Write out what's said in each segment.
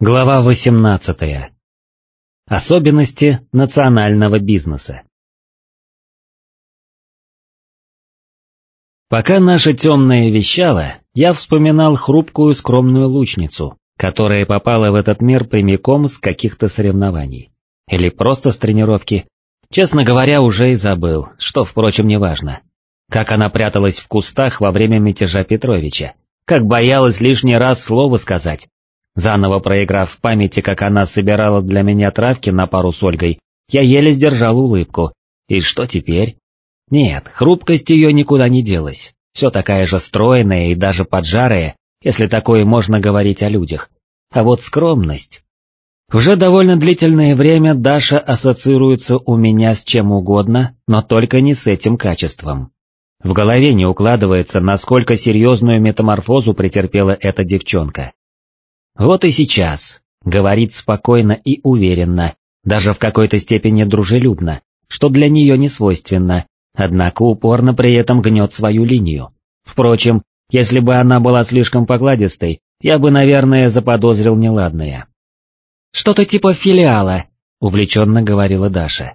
Глава 18. Особенности национального бизнеса. Пока наша темная вещала, я вспоминал хрупкую скромную лучницу, которая попала в этот мир прямиком с каких-то соревнований. Или просто с тренировки. Честно говоря, уже и забыл, что, впрочем, не важно. Как она пряталась в кустах во время мятежа Петровича, как боялась лишний раз слово сказать, Заново проиграв в памяти, как она собирала для меня травки на пару с Ольгой, я еле сдержал улыбку. И что теперь? Нет, хрупкость ее никуда не делась. Все такая же стройная и даже поджарая, если такое можно говорить о людях. А вот скромность... Уже довольно длительное время Даша ассоциируется у меня с чем угодно, но только не с этим качеством. В голове не укладывается, насколько серьезную метаморфозу претерпела эта девчонка. Вот и сейчас, говорит спокойно и уверенно, даже в какой-то степени дружелюбно, что для нее не свойственно, однако упорно при этом гнет свою линию. Впрочем, если бы она была слишком покладистой, я бы, наверное, заподозрил неладное. «Что-то типа филиала», — увлеченно говорила Даша.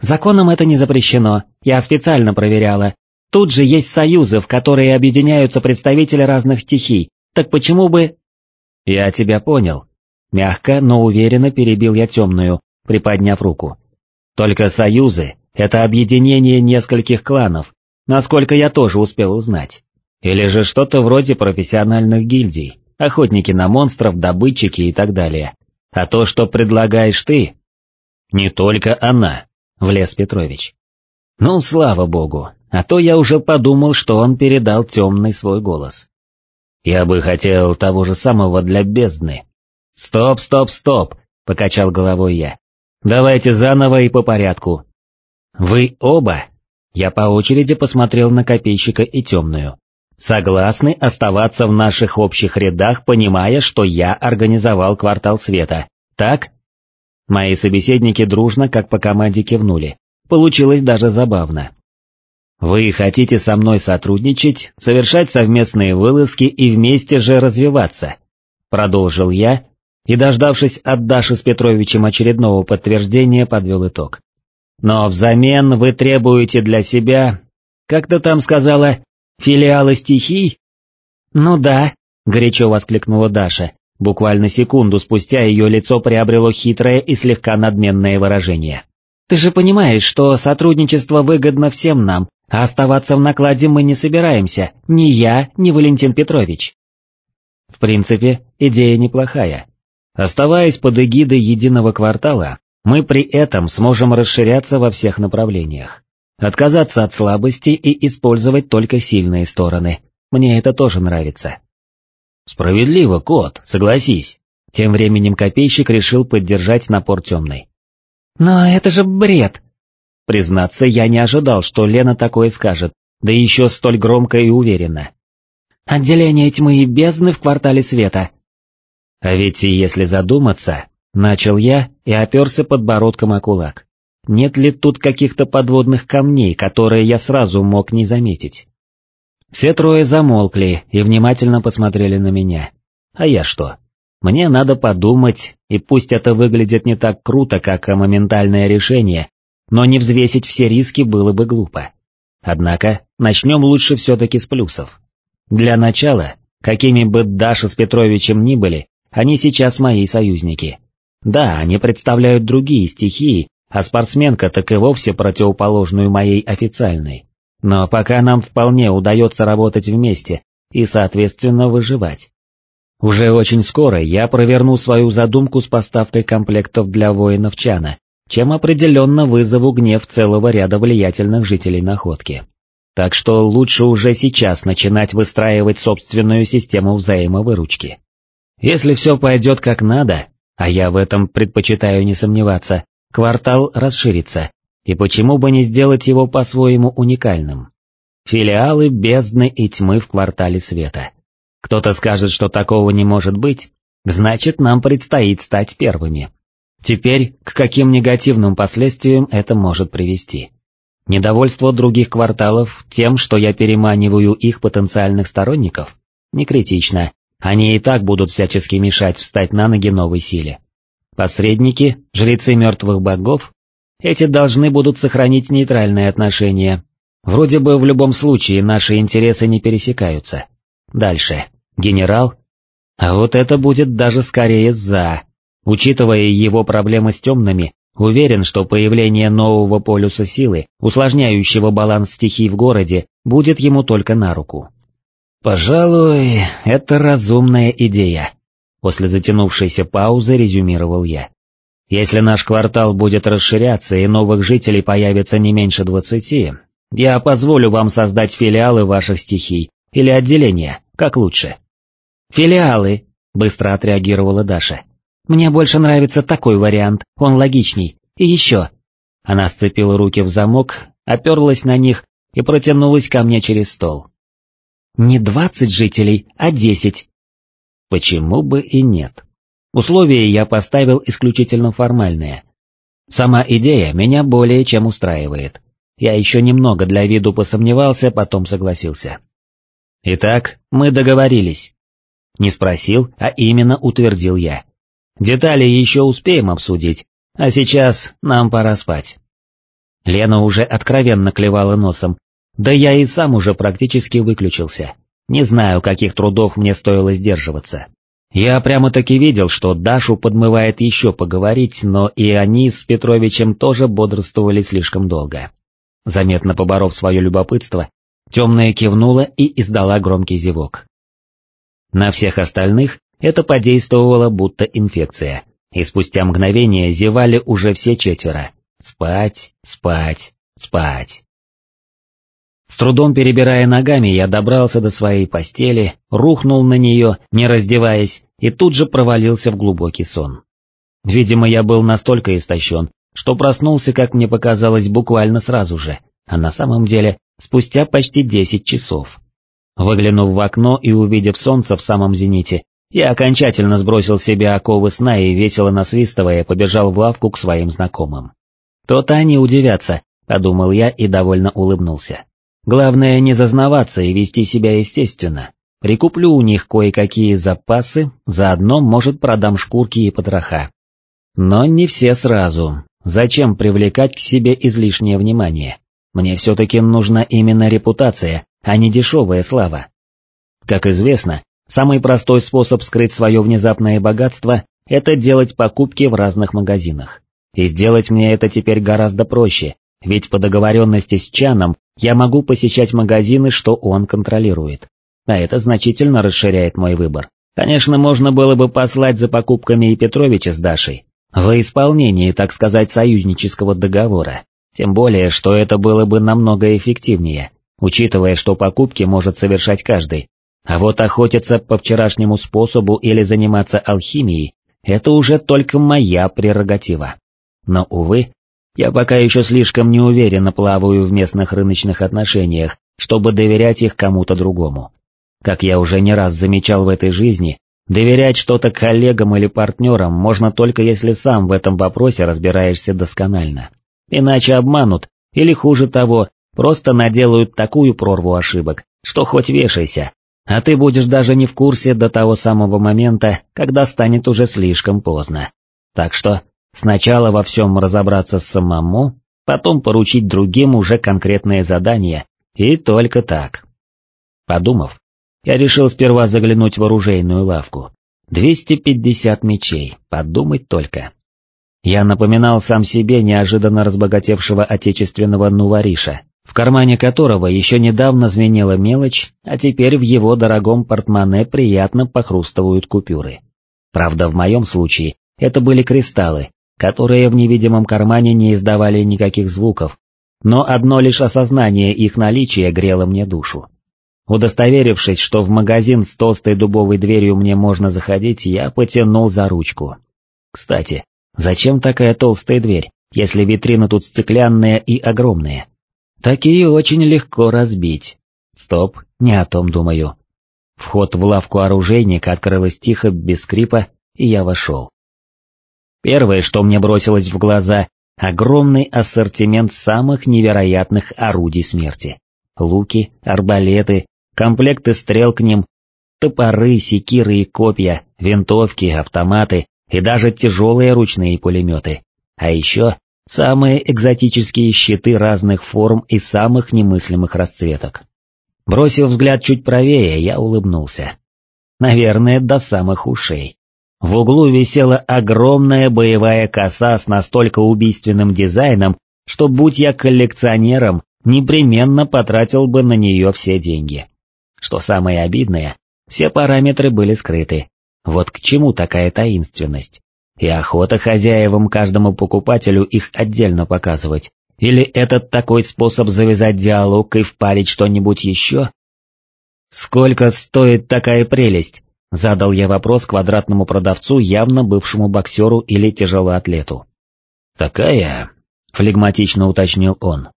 «Законом это не запрещено, я специально проверяла. Тут же есть союзы, в которые объединяются представители разных стихий, так почему бы...» «Я тебя понял». Мягко, но уверенно перебил я темную, приподняв руку. «Только союзы — это объединение нескольких кланов, насколько я тоже успел узнать. Или же что-то вроде профессиональных гильдий, охотники на монстров, добытчики и так далее. А то, что предлагаешь ты...» «Не только она», — влез Петрович. «Ну, слава богу, а то я уже подумал, что он передал темный свой голос. Я бы хотел того же самого для бездны. Стоп, стоп, стоп, покачал головой я. Давайте заново и по порядку. Вы оба, я по очереди посмотрел на копейщика и темную, согласны оставаться в наших общих рядах, понимая, что я организовал квартал света, так? Мои собеседники дружно, как по команде кивнули. Получилось даже забавно. Вы хотите со мной сотрудничать, совершать совместные вылазки и вместе же развиваться? Продолжил я, и, дождавшись от Даши с Петровичем очередного подтверждения, подвел итог. Но взамен вы требуете для себя, как ты там сказала, филиалы стихий? Ну да, горячо воскликнула Даша, буквально секунду спустя ее лицо приобрело хитрое и слегка надменное выражение. Ты же понимаешь, что сотрудничество выгодно всем нам, а оставаться в накладе мы не собираемся, ни я, ни Валентин Петрович. В принципе, идея неплохая. Оставаясь под эгидой единого квартала, мы при этом сможем расширяться во всех направлениях. Отказаться от слабости и использовать только сильные стороны. Мне это тоже нравится. Справедливо, кот, согласись. Тем временем копейщик решил поддержать напор темной. Но это же бред, Признаться, я не ожидал, что Лена такое скажет, да еще столь громко и уверенно. «Отделение тьмы и бездны в квартале света». А ведь и если задуматься, начал я и оперся подбородком о кулак. Нет ли тут каких-то подводных камней, которые я сразу мог не заметить? Все трое замолкли и внимательно посмотрели на меня. А я что? Мне надо подумать, и пусть это выглядит не так круто, как моментальное решение, но не взвесить все риски было бы глупо. Однако, начнем лучше все-таки с плюсов. Для начала, какими бы Даша с Петровичем ни были, они сейчас мои союзники. Да, они представляют другие стихии, а спортсменка так и вовсе противоположную моей официальной. Но пока нам вполне удается работать вместе и, соответственно, выживать. Уже очень скоро я проверну свою задумку с поставкой комплектов для воинов Чана чем определенно вызову гнев целого ряда влиятельных жителей находки. Так что лучше уже сейчас начинать выстраивать собственную систему взаимовыручки. Если все пойдет как надо, а я в этом предпочитаю не сомневаться, квартал расширится, и почему бы не сделать его по-своему уникальным? Филиалы бездны и тьмы в квартале света. Кто-то скажет, что такого не может быть, значит нам предстоит стать первыми. Теперь, к каким негативным последствиям это может привести? Недовольство других кварталов тем, что я переманиваю их потенциальных сторонников? Не критично, Они и так будут всячески мешать встать на ноги новой силе. Посредники, жрецы мертвых богов, эти должны будут сохранить нейтральные отношения. Вроде бы в любом случае наши интересы не пересекаются. Дальше. Генерал? А вот это будет даже скорее «за». Учитывая его проблемы с темными, уверен, что появление нового полюса силы, усложняющего баланс стихий в городе, будет ему только на руку. «Пожалуй, это разумная идея», — после затянувшейся паузы резюмировал я. «Если наш квартал будет расширяться и новых жителей появится не меньше двадцати, я позволю вам создать филиалы ваших стихий или отделения, как лучше». «Филиалы», — быстро отреагировала Даша. «Мне больше нравится такой вариант, он логичней. И еще». Она сцепила руки в замок, оперлась на них и протянулась ко мне через стол. Не двадцать жителей, а десять. Почему бы и нет? Условия я поставил исключительно формальные. Сама идея меня более чем устраивает. Я еще немного для виду посомневался, потом согласился. Итак, мы договорились. Не спросил, а именно утвердил я. Детали еще успеем обсудить, а сейчас нам пора спать. Лена уже откровенно клевала носом, да я и сам уже практически выключился. Не знаю, каких трудов мне стоило сдерживаться. Я прямо-таки видел, что Дашу подмывает еще поговорить, но и они с Петровичем тоже бодрствовали слишком долго. Заметно поборов свое любопытство, темная кивнула и издала громкий зевок. На всех остальных это подействовало будто инфекция, и спустя мгновение зевали уже все четверо. Спать, спать, спать. С трудом перебирая ногами, я добрался до своей постели, рухнул на нее, не раздеваясь, и тут же провалился в глубокий сон. Видимо, я был настолько истощен, что проснулся, как мне показалось, буквально сразу же, а на самом деле спустя почти десять часов. Выглянув в окно и увидев солнце в самом зените, я окончательно сбросил себе оковы сна и весело насвистывая побежал в лавку к своим знакомым. То-то они удивятся, подумал я и довольно улыбнулся. Главное не зазнаваться и вести себя естественно. Прикуплю у них кое-какие запасы, заодно, может, продам шкурки и потроха. Но не все сразу. Зачем привлекать к себе излишнее внимание? Мне все-таки нужна именно репутация, а не дешевая слава. Как известно, самый простой способ скрыть свое внезапное богатство – это делать покупки в разных магазинах. И сделать мне это теперь гораздо проще, ведь по договоренности с Чаном я могу посещать магазины, что он контролирует. А это значительно расширяет мой выбор. Конечно, можно было бы послать за покупками и Петровича с Дашей, во исполнении, так сказать, союзнического договора. Тем более, что это было бы намного эффективнее, учитывая, что покупки может совершать каждый. А вот охотиться по вчерашнему способу или заниматься алхимией – это уже только моя прерогатива. Но, увы, я пока еще слишком неуверенно плаваю в местных рыночных отношениях, чтобы доверять их кому-то другому. Как я уже не раз замечал в этой жизни, доверять что-то коллегам или партнерам можно только если сам в этом вопросе разбираешься досконально. Иначе обманут, или хуже того, просто наделают такую прорву ошибок, что хоть вешайся, а ты будешь даже не в курсе до того самого момента, когда станет уже слишком поздно. Так что Сначала во всем разобраться самому, потом поручить другим уже конкретные задания, и только так. Подумав, я решил сперва заглянуть в оружейную лавку. 250 мечей, подумать только. Я напоминал сам себе неожиданно разбогатевшего отечественного нувариша, в кармане которого еще недавно звенела мелочь, а теперь в его дорогом портмоне приятно похрустывают купюры. Правда, в моем случае это были кристаллы, которые в невидимом кармане не издавали никаких звуков, но одно лишь осознание их наличия грело мне душу. Удостоверившись, что в магазин с толстой дубовой дверью мне можно заходить, я потянул за ручку. Кстати, зачем такая толстая дверь, если витрины тут стеклянные и огромные? Такие очень легко разбить. Стоп, не о том думаю. Вход в лавку оружейника открылась тихо, без скрипа, и я вошел. Первое, что мне бросилось в глаза, огромный ассортимент самых невероятных орудий смерти. Луки, арбалеты, комплекты стрел к ним. Топоры, секиры и копья, винтовки, автоматы и даже тяжелые ручные пулеметы. А еще самые экзотические щиты разных форм и самых немыслимых расцветок. Бросив взгляд чуть правее, я улыбнулся. Наверное, до самых ушей. В углу висела огромная боевая коса с настолько убийственным дизайном, что будь я коллекционером, непременно потратил бы на нее все деньги. Что самое обидное, все параметры были скрыты. Вот к чему такая таинственность? И охота хозяевам каждому покупателю их отдельно показывать. Или этот такой способ завязать диалог и впарить что-нибудь еще? «Сколько стоит такая прелесть?» Задал я вопрос квадратному продавцу, явно бывшему боксеру или тяжелоатлету. «Такая?» — флегматично уточнил он.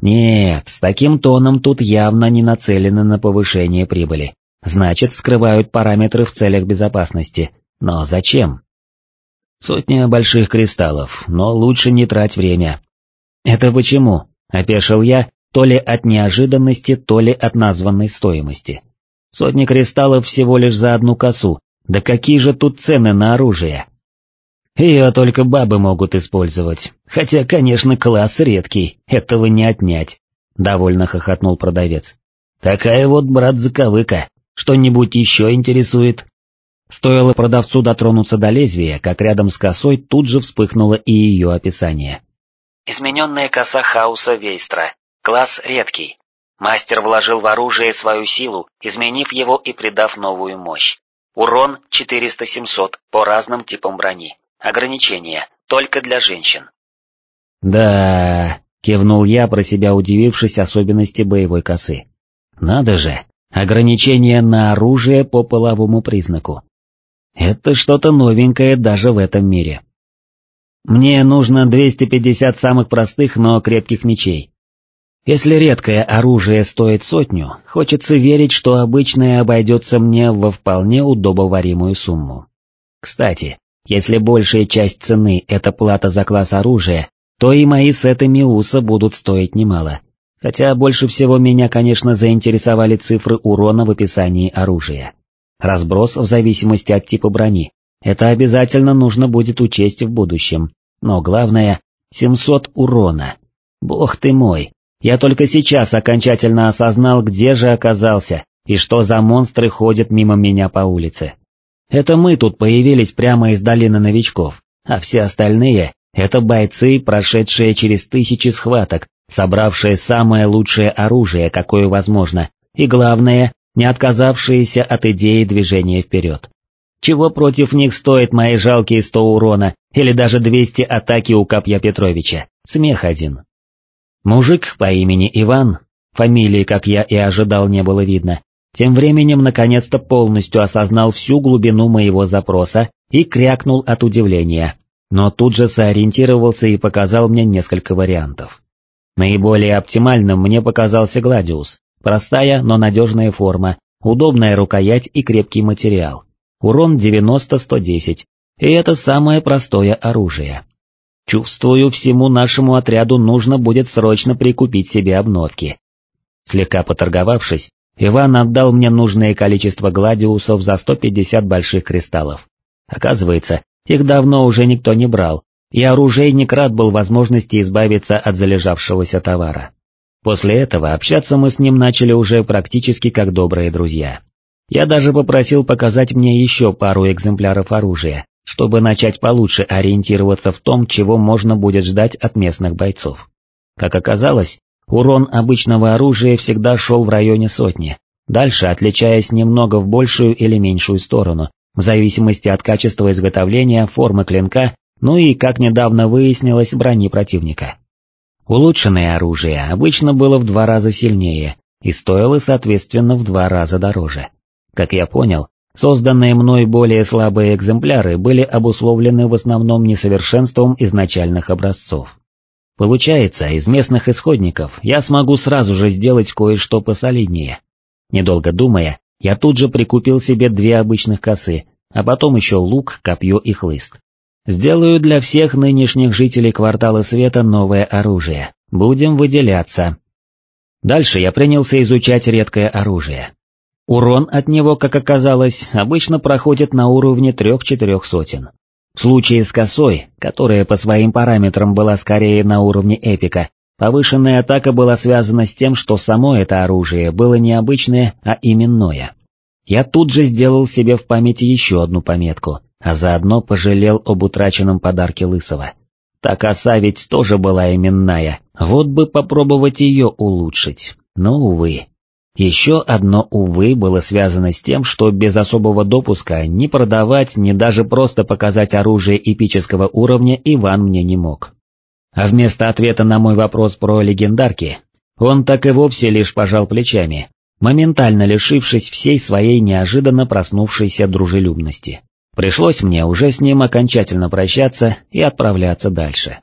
«Нет, с таким тоном тут явно не нацелены на повышение прибыли. Значит, скрывают параметры в целях безопасности. Но зачем?» «Сотня больших кристаллов, но лучше не трать время». «Это почему?» — опешил я, то ли от неожиданности, то ли от названной стоимости. Сотни кристаллов всего лишь за одну косу, да какие же тут цены на оружие? Ее только бабы могут использовать, хотя, конечно, класс редкий, этого не отнять, — довольно хохотнул продавец. Такая вот, брат, заковыка, что-нибудь еще интересует? Стоило продавцу дотронуться до лезвия, как рядом с косой тут же вспыхнуло и ее описание. Измененная коса хаоса Вейстра, класс редкий, Мастер вложил в оружие свою силу, изменив его и придав новую мощь. Урон 400-700 по разным типам брони. Ограничение только для женщин. «Да...» — кивнул я, про себя удивившись особенности боевой косы. «Надо же, ограничение на оружие по половому признаку. Это что-то новенькое даже в этом мире. Мне нужно 250 самых простых, но крепких мечей. Если редкое оружие стоит сотню, хочется верить, что обычное обойдется мне во вполне удобоваримую сумму. Кстати, если большая часть цены — это плата за класс оружия, то и мои сеты Миуса будут стоить немало. Хотя больше всего меня, конечно, заинтересовали цифры урона в описании оружия. Разброс в зависимости от типа брони. Это обязательно нужно будет учесть в будущем. Но главное — 700 урона. Бог ты мой, я только сейчас окончательно осознал, где же оказался и что за монстры ходят мимо меня по улице. Это мы тут появились прямо из долины новичков, а все остальные — это бойцы, прошедшие через тысячи схваток, собравшие самое лучшее оружие, какое возможно, и главное, не отказавшиеся от идеи движения вперед. Чего против них стоит мои жалкие сто урона или даже двести атаки у Капья Петровича? Смех один. Мужик по имени Иван, фамилии, как я и ожидал, не было видно, тем временем наконец-то полностью осознал всю глубину моего запроса и крякнул от удивления, но тут же сориентировался и показал мне несколько вариантов. Наиболее оптимальным мне показался Гладиус, простая, но надежная форма, удобная рукоять и крепкий материал, урон 90-110, и это самое простое оружие. Чувствую, всему нашему отряду нужно будет срочно прикупить себе обновки. Слегка поторговавшись, Иван отдал мне нужное количество гладиусов за 150 больших кристаллов. Оказывается, их давно уже никто не брал, и оружейник рад был возможности избавиться от залежавшегося товара. После этого общаться мы с ним начали уже практически как добрые друзья. Я даже попросил показать мне еще пару экземпляров оружия, чтобы начать получше ориентироваться в том, чего можно будет ждать от местных бойцов. Как оказалось, урон обычного оружия всегда шел в районе сотни, дальше отличаясь немного в большую или меньшую сторону, в зависимости от качества изготовления, формы клинка, ну и, как недавно выяснилось, брони противника. Улучшенное оружие обычно было в два раза сильнее и стоило, соответственно, в два раза дороже. Как я понял, Созданные мной более слабые экземпляры были обусловлены в основном несовершенством изначальных образцов. Получается, из местных исходников я смогу сразу же сделать кое-что посолиднее. Недолго думая, я тут же прикупил себе две обычных косы, а потом еще лук, копье и хлыст. Сделаю для всех нынешних жителей квартала света новое оружие. Будем выделяться. Дальше я принялся изучать редкое оружие. Урон от него, как оказалось, обычно проходит на уровне трех-четырех сотен. В случае с косой, которая по своим параметрам была скорее на уровне эпика, повышенная атака была связана с тем, что само это оружие было не обычное, а именное. Я тут же сделал себе в памяти еще одну пометку, а заодно пожалел об утраченном подарке Лысого. Та коса ведь тоже была именная, вот бы попробовать ее улучшить, но увы. Еще одно «увы» было связано с тем, что без особого допуска ни продавать, ни даже просто показать оружие эпического уровня Иван мне не мог. А вместо ответа на мой вопрос про легендарки, он так и вовсе лишь пожал плечами, моментально лишившись всей своей неожиданно проснувшейся дружелюбности. Пришлось мне уже с ним окончательно прощаться и отправляться дальше.